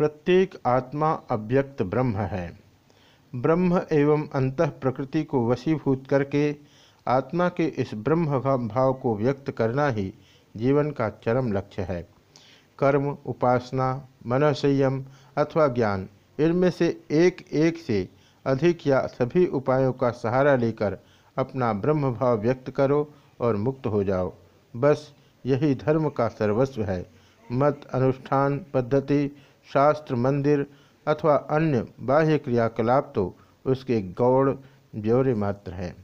प्रत्येक आत्मा अव्यक्त ब्रह्म है। ब्रह्म एवं अंत प्रकृति को वशीभूत करके आत्मा के इस ब्रह्म भाव को व्यक्त करना ही जीवन का चरम लक्ष्य है। कर्म, उपासना मन संयम अथवा ज्ञान, इनमें से एक एक से अधिक या सभी उपायों का सहारा लेकर अपना ब्रह्म भाव व्यक्त करो और मुक्त हो जाओ। बस यही धर्म का सर्वस्व है। मत, अनुष्ठान, पद्धति शास्त्र मंदिर अथवा अन्य बाह्य क्रियाकलाप तो उसके गौड़ ब्यौरे मात्र हैं।